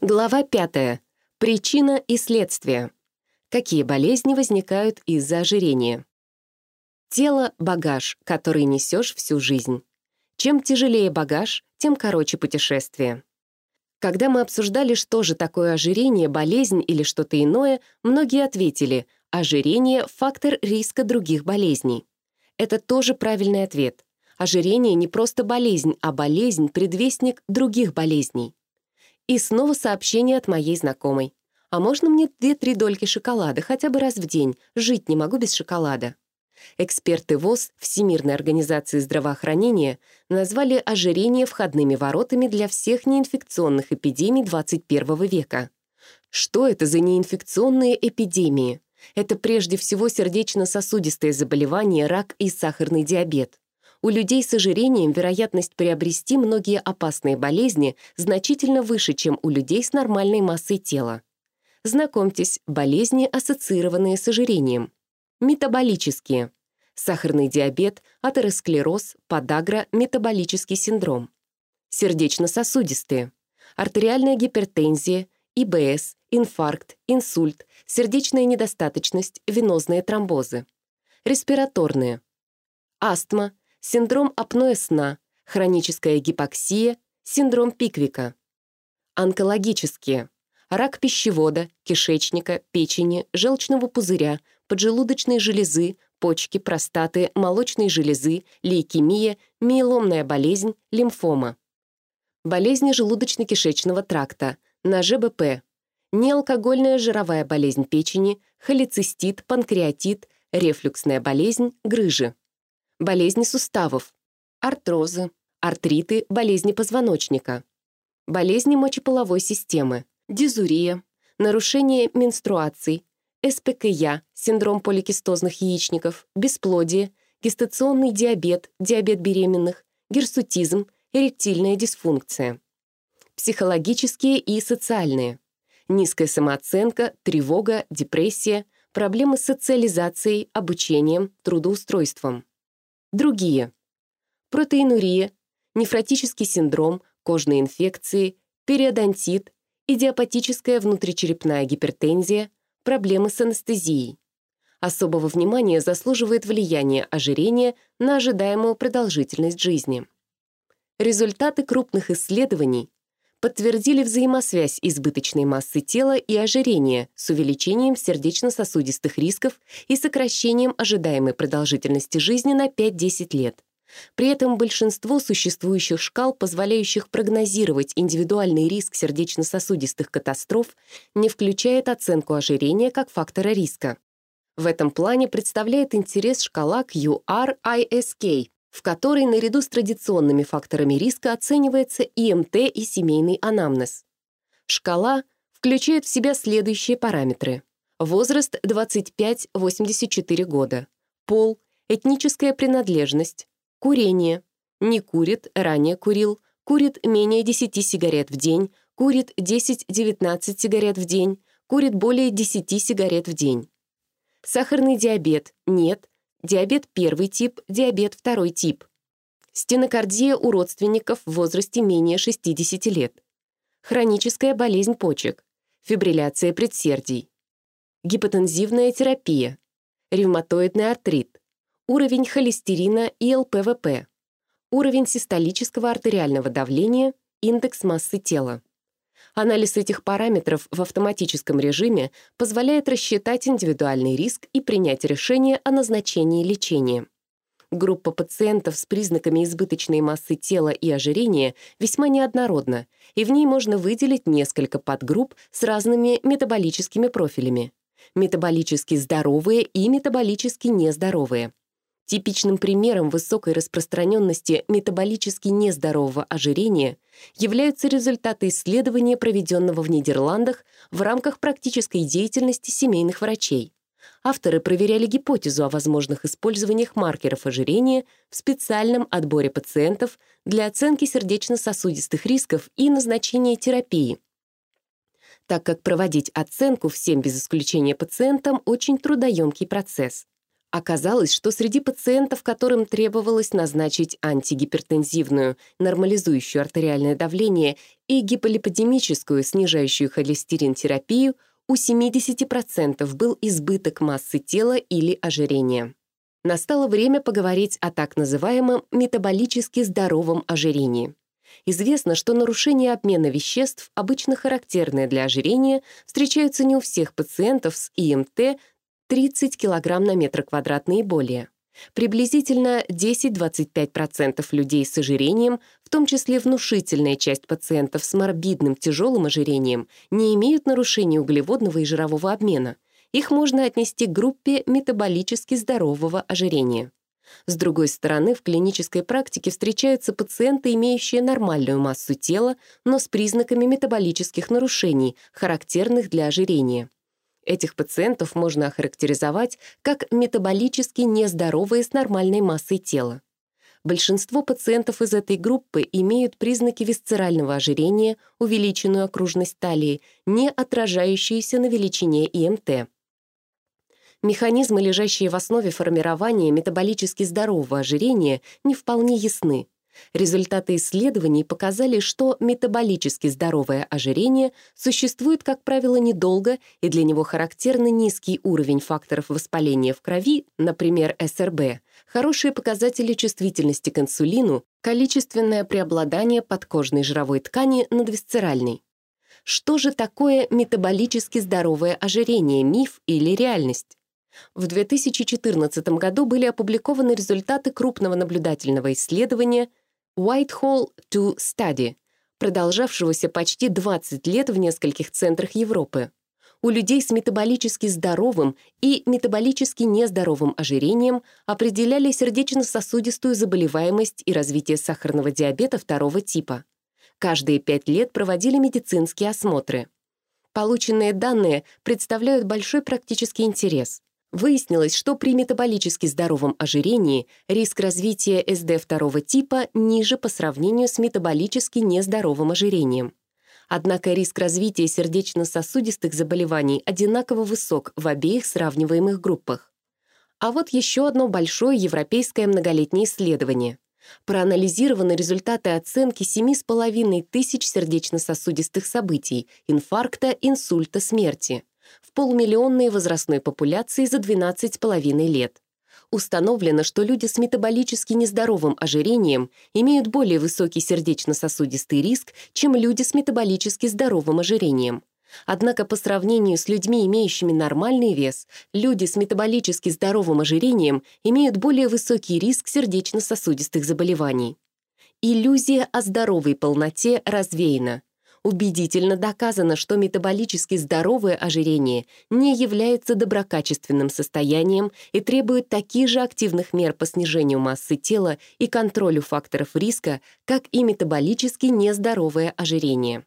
Глава 5. Причина и следствие. Какие болезни возникают из-за ожирения? Тело — багаж, который несешь всю жизнь. Чем тяжелее багаж, тем короче путешествие. Когда мы обсуждали, что же такое ожирение, болезнь или что-то иное, многие ответили — ожирение — фактор риска других болезней. Это тоже правильный ответ. Ожирение не просто болезнь, а болезнь — предвестник других болезней. И снова сообщение от моей знакомой. «А можно мне две-три дольки шоколада хотя бы раз в день? Жить не могу без шоколада». Эксперты ВОЗ Всемирной организации здравоохранения назвали ожирение входными воротами для всех неинфекционных эпидемий 21 века. Что это за неинфекционные эпидемии? Это прежде всего сердечно-сосудистые заболевания, рак и сахарный диабет. У людей с ожирением вероятность приобрести многие опасные болезни значительно выше, чем у людей с нормальной массой тела. Знакомьтесь, болезни, ассоциированные с ожирением. Метаболические. Сахарный диабет, атеросклероз, подагра, метаболический синдром. Сердечно-сосудистые. Артериальная гипертензия, ИБС, инфаркт, инсульт, сердечная недостаточность, венозные тромбозы. Респираторные. Астма, синдром апноэ сна, хроническая гипоксия, синдром Пиквика. Онкологические. Рак пищевода, кишечника, печени, желчного пузыря, поджелудочной железы, почки, простаты, молочной железы, лейкемия, миеломная болезнь, лимфома. Болезни желудочно-кишечного тракта, на ЖБП, неалкогольная жировая болезнь печени, холецистит, панкреатит, рефлюксная болезнь, грыжи болезни суставов, артрозы, артриты, болезни позвоночника, болезни мочеполовой системы, дизурия, нарушение менструаций, СПКЯ, синдром поликистозных яичников, бесплодие, гестационный диабет, диабет беременных, гирсутизм, эректильная дисфункция. Психологические и социальные. Низкая самооценка, тревога, депрессия, проблемы с социализацией, обучением, трудоустройством. Другие. Протеинурия, нефротический синдром, кожные инфекции, периодонтит, идиопатическая внутричерепная гипертензия, проблемы с анестезией. Особого внимания заслуживает влияние ожирения на ожидаемую продолжительность жизни. Результаты крупных исследований подтвердили взаимосвязь избыточной массы тела и ожирения с увеличением сердечно-сосудистых рисков и сокращением ожидаемой продолжительности жизни на 5-10 лет. При этом большинство существующих шкал, позволяющих прогнозировать индивидуальный риск сердечно-сосудистых катастроф, не включает оценку ожирения как фактора риска. В этом плане представляет интерес шкала QRISK, в которой наряду с традиционными факторами риска оценивается ИМТ и семейный анамнез. Шкала включает в себя следующие параметры. Возраст 25-84 года, пол, этническая принадлежность, курение, не курит, ранее курил, курит менее 10 сигарет в день, курит 10-19 сигарет в день, курит более 10 сигарет в день. Сахарный диабет – нет, диабет первый тип, диабет второй тип. Стенокардия у родственников в возрасте менее 60 лет. Хроническая болезнь почек. Фибрилляция предсердий. Гипотензивная терапия. Ревматоидный артрит. Уровень холестерина и ЛПВП. Уровень систолического артериального давления, индекс массы тела. Анализ этих параметров в автоматическом режиме позволяет рассчитать индивидуальный риск и принять решение о назначении лечения. Группа пациентов с признаками избыточной массы тела и ожирения весьма неоднородна, и в ней можно выделить несколько подгрупп с разными метаболическими профилями. Метаболически здоровые и метаболически нездоровые. Типичным примером высокой распространенности метаболически нездорового ожирения являются результаты исследования, проведенного в Нидерландах в рамках практической деятельности семейных врачей. Авторы проверяли гипотезу о возможных использованиях маркеров ожирения в специальном отборе пациентов для оценки сердечно-сосудистых рисков и назначения терапии, так как проводить оценку всем без исключения пациентам очень трудоемкий процесс. Оказалось, что среди пациентов, которым требовалось назначить антигипертензивную, нормализующую артериальное давление и гиполипидемическую, снижающую холестерин терапию, у 70% был избыток массы тела или ожирение. Настало время поговорить о так называемом метаболически здоровом ожирении. Известно, что нарушения обмена веществ, обычно характерные для ожирения, встречаются не у всех пациентов с ИМТ 30 кг на метр квадратный и более. Приблизительно 10-25% людей с ожирением, в том числе внушительная часть пациентов с морбидным тяжелым ожирением, не имеют нарушений углеводного и жирового обмена. Их можно отнести к группе метаболически здорового ожирения. С другой стороны, в клинической практике встречаются пациенты, имеющие нормальную массу тела, но с признаками метаболических нарушений, характерных для ожирения. Этих пациентов можно охарактеризовать как метаболически нездоровые с нормальной массой тела. Большинство пациентов из этой группы имеют признаки висцерального ожирения, увеличенную окружность талии, не отражающиеся на величине ИМТ. Механизмы, лежащие в основе формирования метаболически здорового ожирения, не вполне ясны. Результаты исследований показали, что метаболически здоровое ожирение существует, как правило, недолго, и для него характерны низкий уровень факторов воспаления в крови, например, СРБ, хорошие показатели чувствительности к инсулину, количественное преобладание подкожной жировой ткани над висцеральной. Что же такое метаболически здоровое ожирение, миф или реальность? В 2014 году были опубликованы результаты крупного наблюдательного исследования – Whitehall to Study, продолжавшегося почти 20 лет в нескольких центрах Европы. У людей с метаболически здоровым и метаболически нездоровым ожирением определяли сердечно-сосудистую заболеваемость и развитие сахарного диабета второго типа. Каждые пять лет проводили медицинские осмотры. Полученные данные представляют большой практический интерес. Выяснилось, что при метаболически здоровом ожирении риск развития СД второго типа ниже по сравнению с метаболически нездоровым ожирением. Однако риск развития сердечно-сосудистых заболеваний одинаково высок в обеих сравниваемых группах. А вот еще одно большое европейское многолетнее исследование. Проанализированы результаты оценки 7,5 тысяч сердечно-сосудистых событий, инфаркта, инсульта, смерти – в полумиллионной возрастной популяции за 12,5 лет. Установлено, что люди с метаболически нездоровым ожирением имеют более высокий сердечно-сосудистый риск, чем люди с метаболически здоровым ожирением. Однако по сравнению с людьми, имеющими нормальный вес, люди с метаболически здоровым ожирением имеют более высокий риск сердечно-сосудистых заболеваний. Иллюзия о здоровой полноте развеяна убедительно доказано, что метаболически здоровое ожирение не является доброкачественным состоянием и требует таких же активных мер по снижению массы тела и контролю факторов риска, как и метаболически нездоровое ожирение.